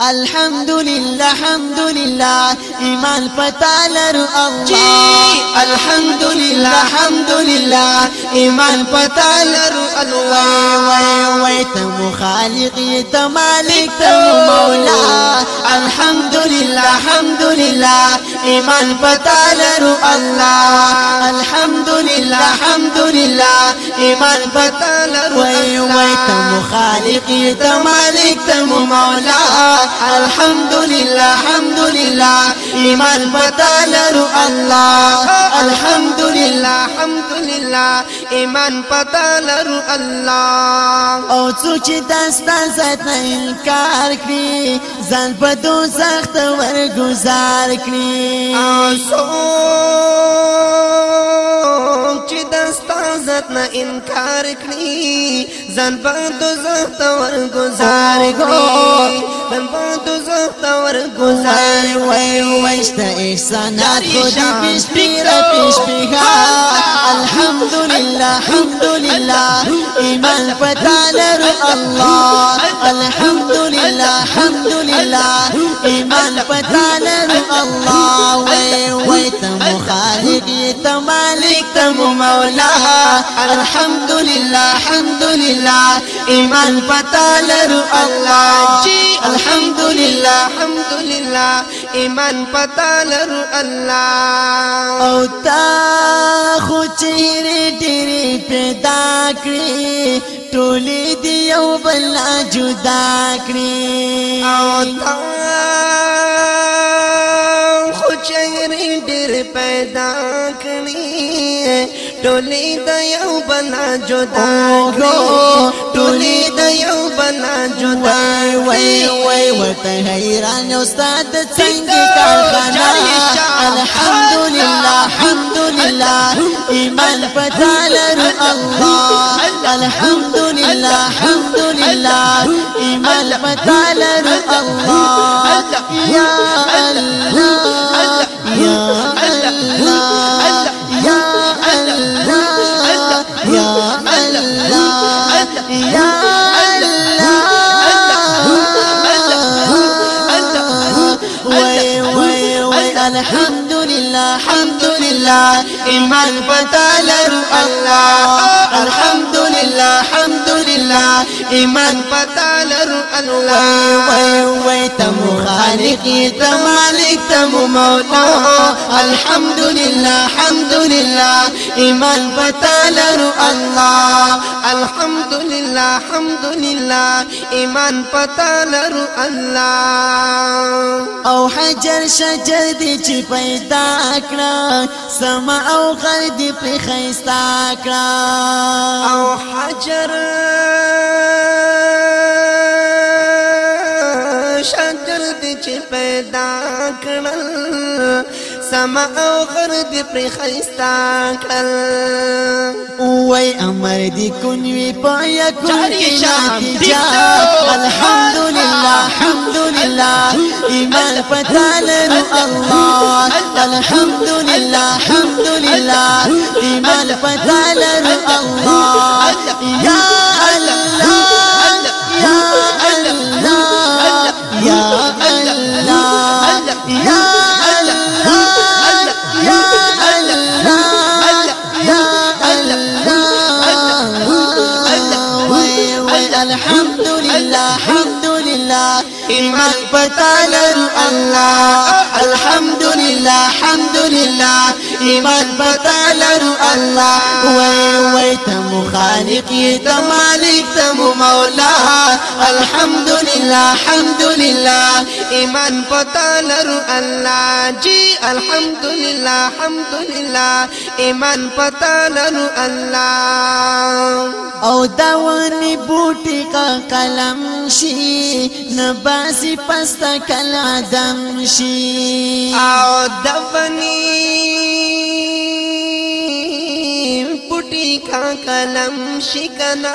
الحمدلله حمدلله ایمان پتا لرو الله الحمدلله حمدلله ایمان پتا لرو الله وای وای ته مخالق ته مالک ته مولا الحمدلله حمدلله ایمان پتا لرو الله. الحمدلله حمدلله ایمان پتا لرو وای وای ته مخالق ته مالک ته مولا. الحمد لله الحمد لله ایمان پتا لرو الله. الحمد لله الحمد لله ایمان پتا لرو الله. أو څوک چې داستا نه انکار کړي ځان په دوزخ ته ورګزار کړي أو چې داستا زت نه انکار کړي ځان په دوزخ ته ورګزار کړي ځان په دوزخ ته ورګزار وای وای شته احسانات خو دې پیش پیرا پیش پیغا الحمدلله الحمدلله ایمان پتا لرو الله الحمدلله الحمدلله ایمان پتا لرو الله وای وای ته مخالق ته مالک ته مولا. الحمدلله الحمدلله ایمان پتا لرو الله جی الحمدلله الحمدلله ایمان پتا لرو الله أو تا خو چیرې ډېرې پیدا کړې ټولې دی یو بل جدا کړې أو تا خو چیرې ډېر پیدا ټولې د یو بنا جدا ټولې د یو بنا جدا وای وای ورته حیران استاد څنګه کارخانه الحمدلله الحمدلله ایمان پتا لرو الله الحمدلله الحمدلله ایمان پتا لرو الله یا الله یا الحمد لله الحمد لله ایمان پتا لرو الله. الحمد لله الحمد لله ایمان پتا لرو الله. وای وای ته مخالق ته مالک ته مولا الحمد لله الحمد لله ایمان پتا لرو الله. الحمد لله الحمد لله ایمان پتا لرو الله. أو حجر شجر دی چې پیدا کړه سما او غر دی پر خيستا کړه او حجر شجر دی چې پیدا کړل سما أو غر دی پر خيستا کړل وای أمر دی کون وی پایا کون کی نتیجا الحمدلله الحمدلله ایمان پتا لرو الله الحمدلله الحمدلله ایمان پتا لرو الله یا الله یا الله یا الله یا ایمان پتا الحمد لله الحمد لله ایمان پتا الله وای وای ته مخالق ته مالک ته مولا. الحمد لله ایمان پتا الله جی الحمد لله الحمد لله ایمان پتا لرو الله أو داونی بوټی کا قلم شي نباسي پستا کل عدم شي. او دونی پټی کا کلم شکنا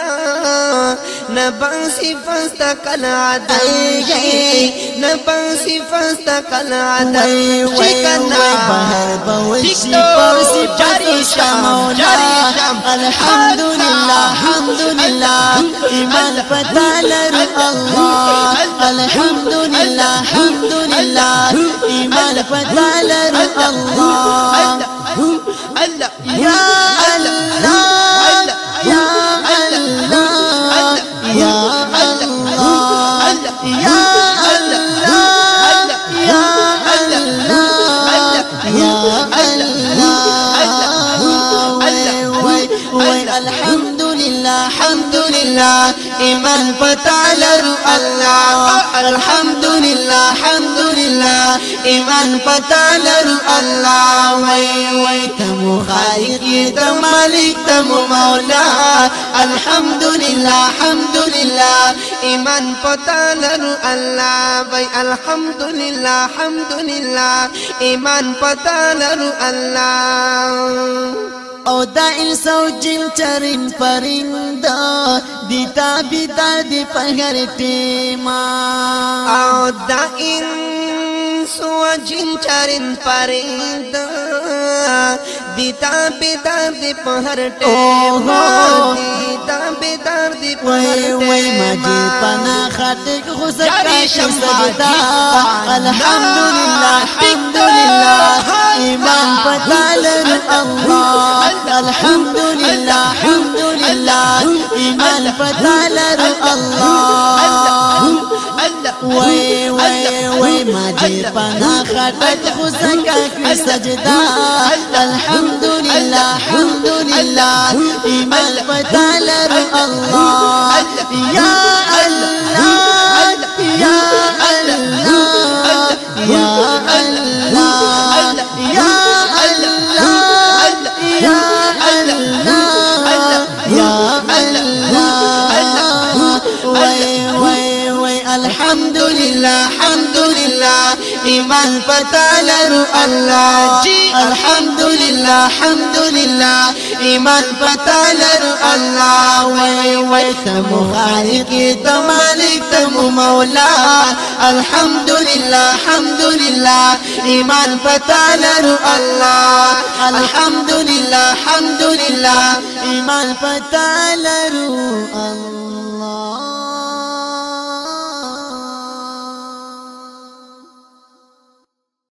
نباسی فستا کل عدم شي باسی فستا کل عدد وای وای وای بهر بوشي پرسي جاري شام الحمد لله الحمد لله ایمان پتا لرو الله. الحمد لله الحمد لله ایمان پتا لرو الله يا الله يا الله يا الحمد لله الحمد لله ایمان پتا لرو الله الحمد لله الحمد لله ایمان پتا لرو الله وای وای تم خالق تم مالک تم مولا الحمد لله الحمد لله ایمان پتا لرو الله وای الحمد لله الحمد لله ایمان پتا لرو الله او دا انس او جن چرین پرنده دی تابیدار دی په هر ټیما او دا انس انس و جن چرن پرند دیتا بیدار دی په هر ټیم دیتا بیدار دی په هر ټیم وای مجید پنا خاتک غسل کا شمس دیتا الحمدلله الحمدلله ایمان پتالر الله الحمد لله الحمد لله ایمان فتالر الله. وای وای وای ما پنا خټک خو زکا کی سجدا الحمد لله الحمد لله ایمان فتالر الله یا الله یا الله یا الله یا الحمد لله الحمد لله ایمان پتا لرو الله. جی الحمد لله الحمد لله ایمان پتا لرو الله. وای وای تم خالق تم مالک تم مولا. الحمد لله الحمد لله ایمان پتا لرو الله. الحمد لله الحمد لله ایمان پتا لرو الله.